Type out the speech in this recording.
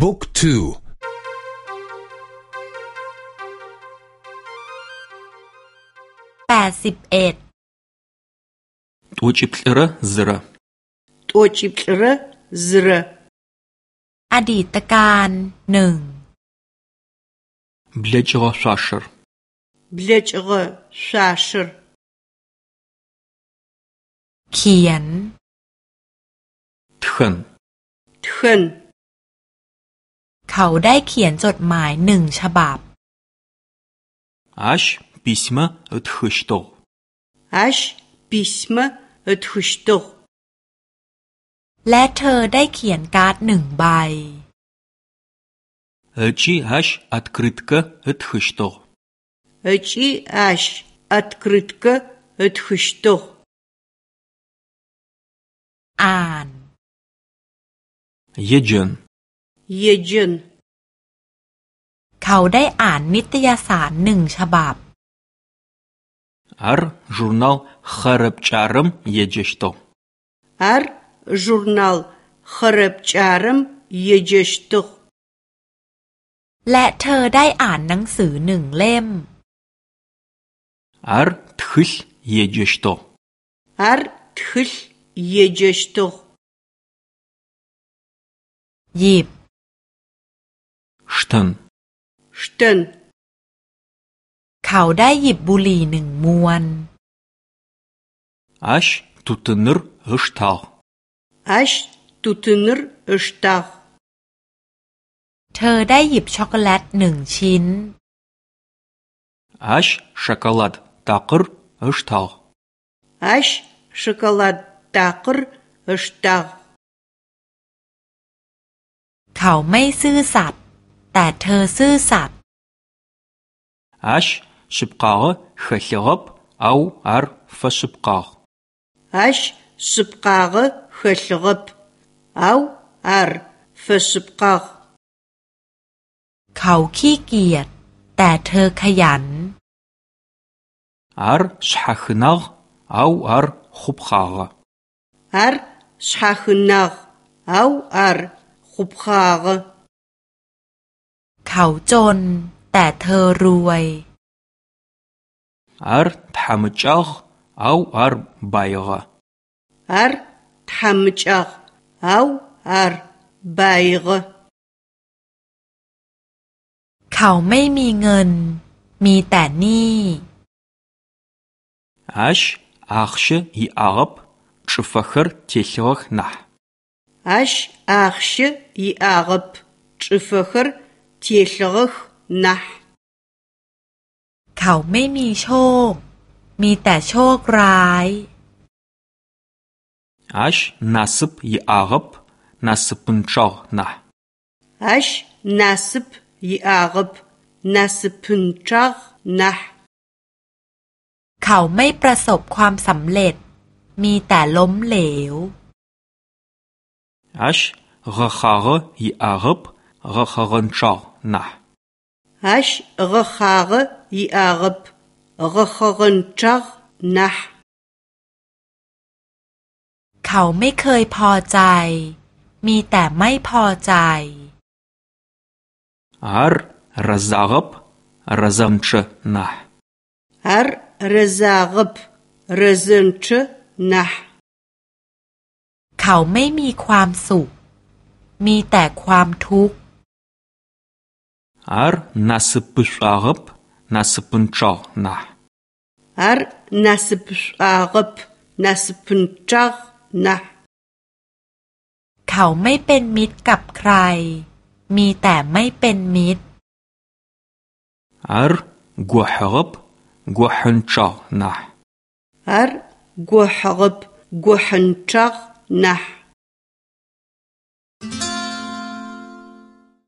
บุ๊กทูแปดสิบเอ็ดตัวจิบระซระตัวจิบระซระ อดีตการหนึ่งเบลจกชาชรเบลจกชาชรเขียนทนทนเขาได้เขียนจดหมายหนึ่งฉบับ Аш письма ытхыштыгъ. Аш письма ытхыштыгъ. และเธอได้เขียนการ์ดหนึ่งใบ Ычи аш открытка ытхыштыгъ. Ычи аш открытка ытхыштыгъ. อ่าน Еджен. เยนเขาได้อ่านนิตยสารหนึ่งฉบับอาร์จูนัลคาร์บชาร์มเยจิสโตอาร์จูนัลคาร์บชาร์มเยจิโตและเธอได้อ่านหนังสือหนึ่งเล่มอาร์ทุสเยจิสโตอาร์ทุสเยจิโตยิบสตันสตันเขาได้หยิบบุหรี่หนึ่งมวนอชตุตนร์สตาอชตุตนร์สตาเธอได้หยิบช็อกโกแลตหนึ่งชิ้นอชช็อกโกแลตตากร์สตาอชช็อกโกแลตตากร์สตาเขาไม่ซื่อสัตย์แต่เธอซื่อสัตย์า Аш ш ы б к а г ы х ы л ы г ы п ау ар ф ы ш ы б к а г Аш ш ы б к а г ы х ы л ы г ы п ау ар ф สุบกาห์เขาขี้เกียจแต่เธอขยัน อาร์ชัคนักเอาอาร์ขบขากอาร์ชัคนักเอาอาร์ขบขากเขาจนแต่เธอรวยอร์ทำจักเอาอารบายกอร์ทำจักเอาอารบายกเขาไม่มีเงินมีแต่หนี้ อัชอาชอีอาบชฟัครเทีักนะอัชอาชอีอาบชฟัคร์ชีสโลนะเขาไม่มีโชค มีแต่โชคร้ายอัชนาสบยอาบนาสบุนชอกนะอัชนาสบยอาบนาสบุนชอกนะเขาไม่ประสบความสำเร็จ มีแต่ล้มเหลวอชรักษาเยอาบรักษานชอกนะฮัชรักษยีอารบรักษนชักนะเขาไม่เคยพอใจ มีแต่ไม่พอใจอารรักษาบรักษนนะอารรักษาบรักษนนะเขาไม่มีความสุข มีแต่ความทุกข์ Ар н а с ы п ы ш ӏ а г ъ э п насыпынчъагъ нахь. Ар н а с ы п ы ш ӏ а г ъ э п насыпынчъагъ нахь. เขาไม่เป็นมิตรกับใคร มีแต่ไม่เป็นมิตร Ар гохьыгъэп, гохьынчъагъ нахь. Ар гохьыгъэп, г о х ы н ч а г н а